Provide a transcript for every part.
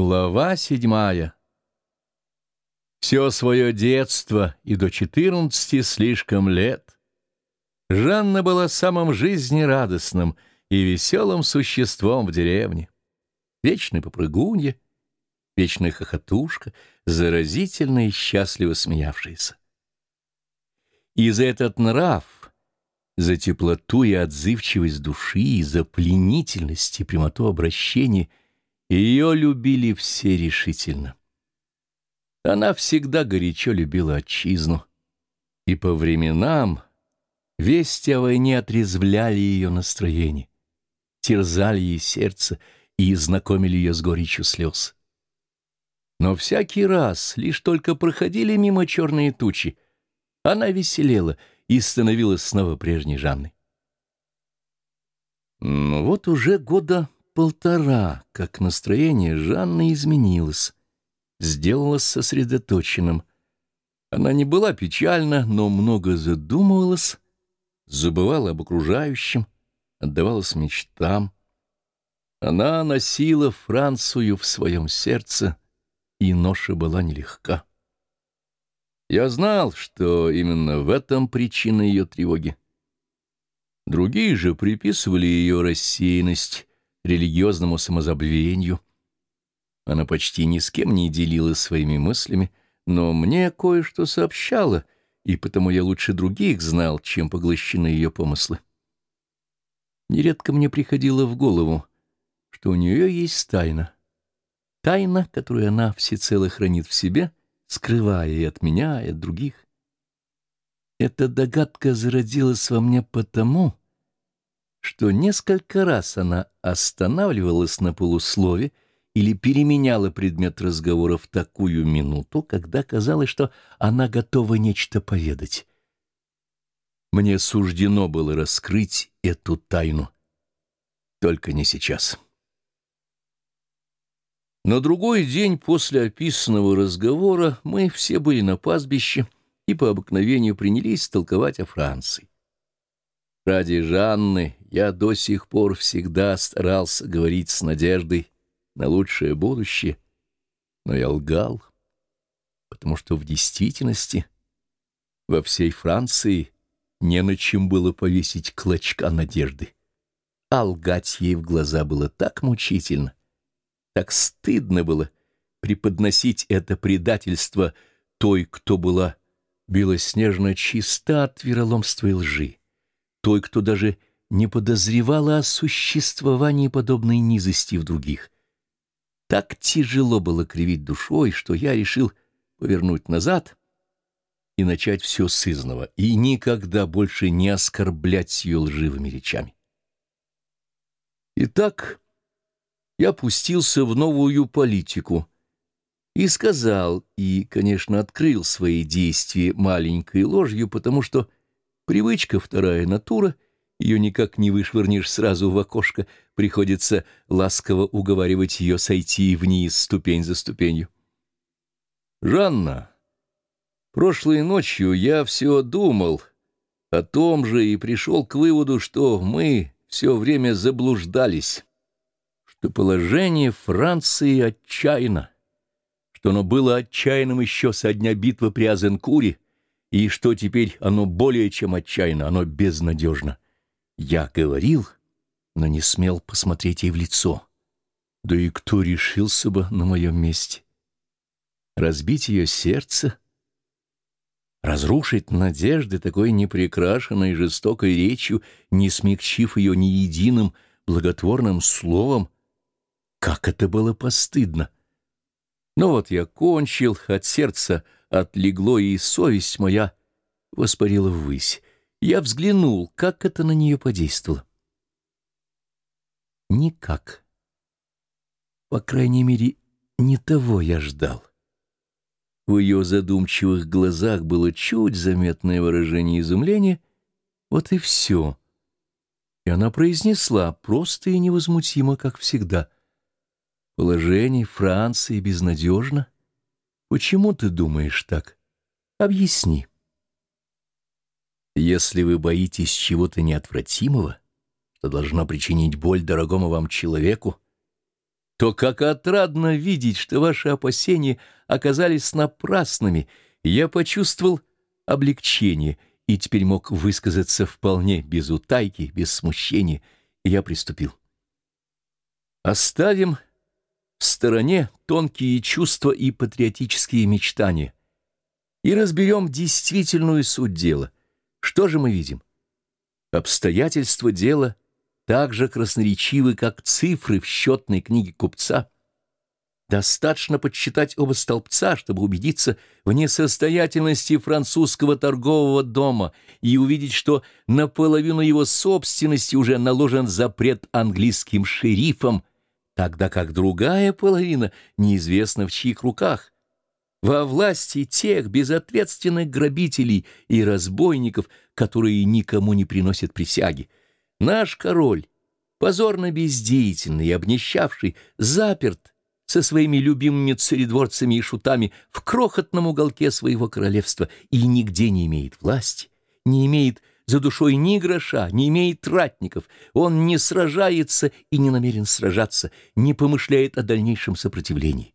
Глава седьмая Все свое детство и до четырнадцати слишком лет Жанна была самым жизнерадостным и веселым существом в деревне. Вечная попрыгунья, вечная хохотушка, заразительно и счастливо смеявшаяся. И за этот нрав, за теплоту и отзывчивость души, за пленительность и прямоту обращения — ее любили все решительно. Она всегда горячо любила отчизну, и по временам вести о войне отрезвляли ее настроение, терзали ей сердце и знакомили ее с горечью слез. Но всякий раз, лишь только проходили мимо черные тучи, она веселела и становилась снова прежней Жанной. Но вот уже года полтора, как настроение Жанны изменилось, сделалось сосредоточенным. Она не была печальна, но много задумывалась, забывала об окружающем, отдавалась мечтам. Она носила Францию в своем сердце, и ноша была нелегка. Я знал, что именно в этом причина ее тревоги. Другие же приписывали ее рассеянность религиозному самозабвению. Она почти ни с кем не делилась своими мыслями, но мне кое-что сообщала, и потому я лучше других знал, чем поглощены ее помыслы. Нередко мне приходило в голову, что у нее есть тайна. Тайна, которую она всецело хранит в себе, скрывая и от меня, и от других. Эта догадка зародилась во мне потому, что несколько раз она останавливалась на полуслове или переменяла предмет разговора в такую минуту, когда казалось, что она готова нечто поведать. Мне суждено было раскрыть эту тайну, только не сейчас. На другой день после описанного разговора мы все были на пастбище и по обыкновению принялись толковать о Франции. Ради Жанны я до сих пор всегда старался говорить с надеждой на лучшее будущее, но я лгал, потому что в действительности во всей Франции не на чем было повесить клочка надежды. А лгать ей в глаза было так мучительно, так стыдно было преподносить это предательство той, кто была белоснежно чиста от вероломства и лжи той, кто даже не подозревала о существовании подобной низости в других. Так тяжело было кривить душой, что я решил повернуть назад и начать все с изного, и никогда больше не оскорблять ее лживыми речами. Итак, я пустился в новую политику и сказал, и, конечно, открыл свои действия маленькой ложью, потому что Привычка вторая натура, ее никак не вышвырнешь сразу в окошко, приходится ласково уговаривать ее сойти вниз ступень за ступенью. «Жанна, прошлой ночью я все думал о том же и пришел к выводу, что мы все время заблуждались, что положение Франции отчаянно, что оно было отчаянным еще со дня битвы при Азенкуре, и что теперь оно более чем отчаянно, оно безнадежно. Я говорил, но не смел посмотреть ей в лицо. Да и кто решился бы на моем месте? Разбить ее сердце? Разрушить надежды такой непрекрашенной жестокой речью, не смягчив ее ни единым благотворным словом? Как это было постыдно! Но вот я кончил от сердца, отлегло, и совесть моя воспарила ввысь. Я взглянул, как это на нее подействовало. Никак. По крайней мере, не того я ждал. В ее задумчивых глазах было чуть заметное выражение изумления. Вот и все. И она произнесла, просто и невозмутимо, как всегда. Положение Франции безнадежно. Почему ты думаешь так? Объясни. Если вы боитесь чего-то неотвратимого, что должно причинить боль дорогому вам человеку, то как отрадно видеть, что ваши опасения оказались напрасными, я почувствовал облегчение и теперь мог высказаться вполне без утайки, без смущения, и я приступил. Оставим в стороне тонкие чувства и патриотические мечтания и разберем действительную суть дела. Что же мы видим? Обстоятельства дела так же красноречивы, как цифры в счетной книге купца. Достаточно подсчитать оба столбца, чтобы убедиться в несостоятельности французского торгового дома и увидеть, что наполовину его собственности уже наложен запрет английским шерифом, тогда как другая половина неизвестна в чьих руках — во власти тех безответственных грабителей и разбойников, которые никому не приносят присяги. Наш король, позорно бездеятельный и обнищавший, заперт со своими любимыми царедворцами и шутами в крохотном уголке своего королевства и нигде не имеет власти, не имеет за душой ни гроша, не имеет ратников, он не сражается и не намерен сражаться, не помышляет о дальнейшем сопротивлении.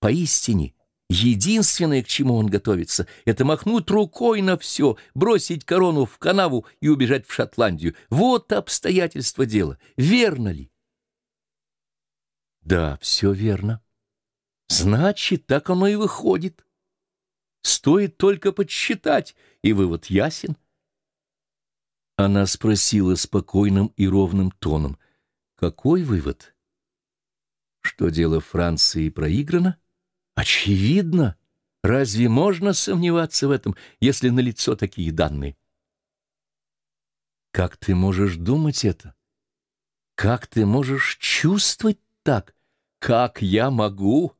Поистине, Единственное, к чему он готовится, это махнуть рукой на все, бросить корону в канаву и убежать в Шотландию. Вот обстоятельства дела. Верно ли? Да, все верно. Значит, так оно и выходит. Стоит только подсчитать, и вывод ясен. Она спросила спокойным и ровным тоном. Какой вывод? Что дело Франции проиграно? Очевидно. Разве можно сомневаться в этом, если налицо такие данные? Как ты можешь думать это? Как ты можешь чувствовать так? Как я могу?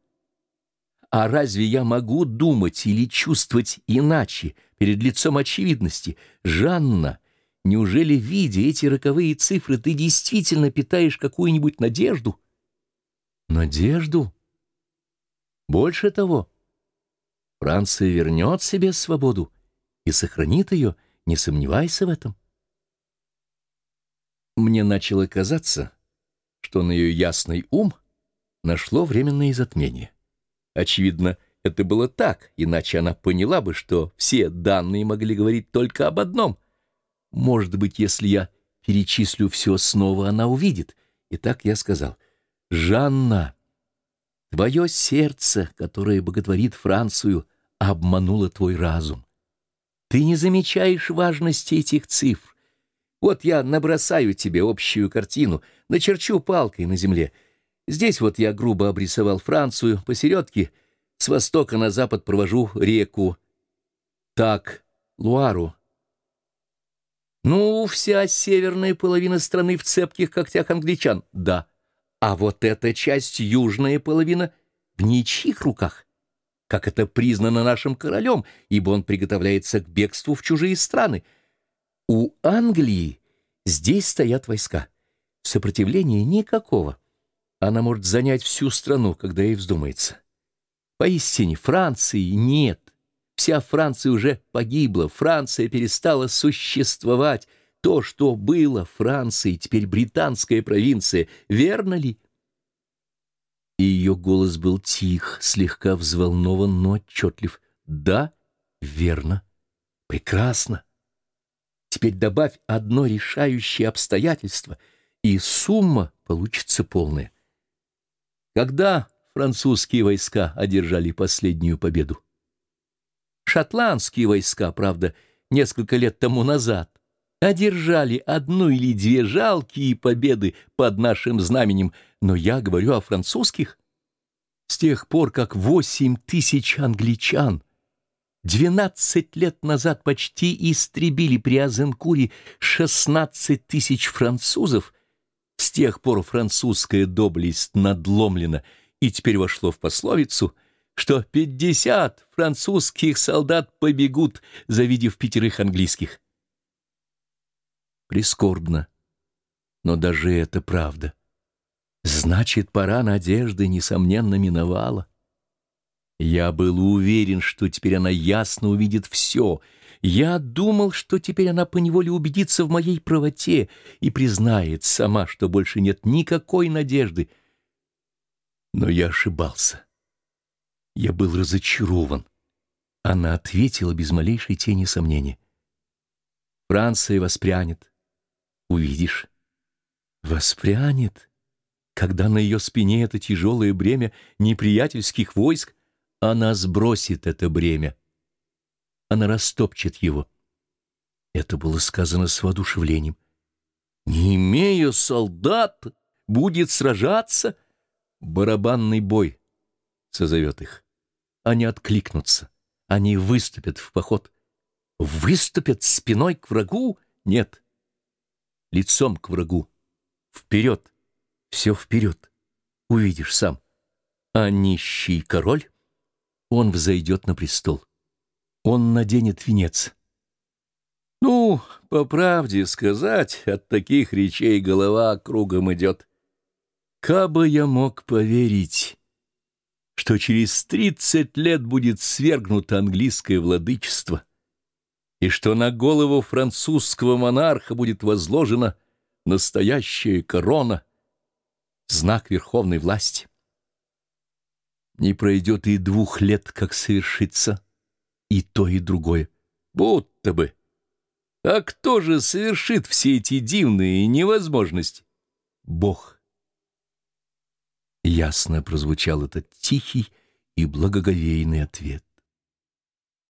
А разве я могу думать или чувствовать иначе, перед лицом очевидности? Жанна, неужели, видя эти роковые цифры, ты действительно питаешь какую-нибудь надежду? Надежду? Больше того, Франция вернет себе свободу и сохранит ее, не сомневайся в этом. Мне начало казаться, что на ее ясный ум нашло временное затмение. Очевидно, это было так, иначе она поняла бы, что все данные могли говорить только об одном. Может быть, если я перечислю все снова, она увидит. И так я сказал, «Жанна, Твое сердце, которое боготворит Францию, обмануло твой разум. Ты не замечаешь важности этих цифр. Вот я набросаю тебе общую картину, начерчу палкой на земле. Здесь вот я грубо обрисовал Францию, посередке, с востока на запад провожу реку. Так, Луару. Ну, вся северная половина страны в цепких когтях англичан, да. А вот эта часть, южная половина, в ничьих руках, как это признано нашим королем, ибо он приготовляется к бегству в чужие страны. У Англии здесь стоят войска. Сопротивления никакого. Она может занять всю страну, когда ей вздумается. Поистине, Франции нет. Вся Франция уже погибла, Франция перестала существовать, то, что было Францией, теперь британская провинция, верно ли? И ее голос был тих, слегка взволнован, но отчетлив. Да, верно, прекрасно. Теперь добавь одно решающее обстоятельство, и сумма получится полная. Когда французские войска одержали последнюю победу? Шотландские войска, правда, несколько лет тому назад, одержали одну или две жалкие победы под нашим знаменем, но я говорю о французских. С тех пор, как восемь тысяч англичан двенадцать лет назад почти истребили при Азенкуре шестнадцать тысяч французов, с тех пор французская доблесть надломлена и теперь вошло в пословицу, что пятьдесят французских солдат побегут, завидев пятерых английских. Прискорбно. Но даже это правда. Значит, пора надежды, несомненно, миновала. Я был уверен, что теперь она ясно увидит все. Я думал, что теперь она поневоле убедится в моей правоте и признает сама, что больше нет никакой надежды. Но я ошибался. Я был разочарован. Она ответила без малейшей тени сомнения. Франция воспрянет. Увидишь. Воспрянет. Когда на ее спине это тяжелое бремя неприятельских войск, она сбросит это бремя. Она растопчет его. Это было сказано с воодушевлением. Не имея солдат, будет сражаться. Барабанный бой созовет их. Они откликнутся. Они выступят в поход. Выступят спиной к врагу? Нет. Лицом к врагу. Вперед. Все вперед. Увидишь сам. А нищий король? Он взойдет на престол. Он наденет венец. Ну, по правде сказать, от таких речей голова кругом идет. Кабы я мог поверить, что через тридцать лет будет свергнуто английское владычество, и что на голову французского монарха будет возложена настоящая корона, знак верховной власти. Не пройдет и двух лет, как совершится и то, и другое. Будто бы. А кто же совершит все эти дивные невозможности? Бог. Ясно прозвучал этот тихий и благоговейный ответ.